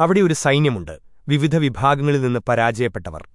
അവിടെ ഒരു സൈന്യമുണ്ട്. വിവിധ വിഭാഗങ്ങളിൽ നിന്ന് പരാജയപ്പെട്ടവർ.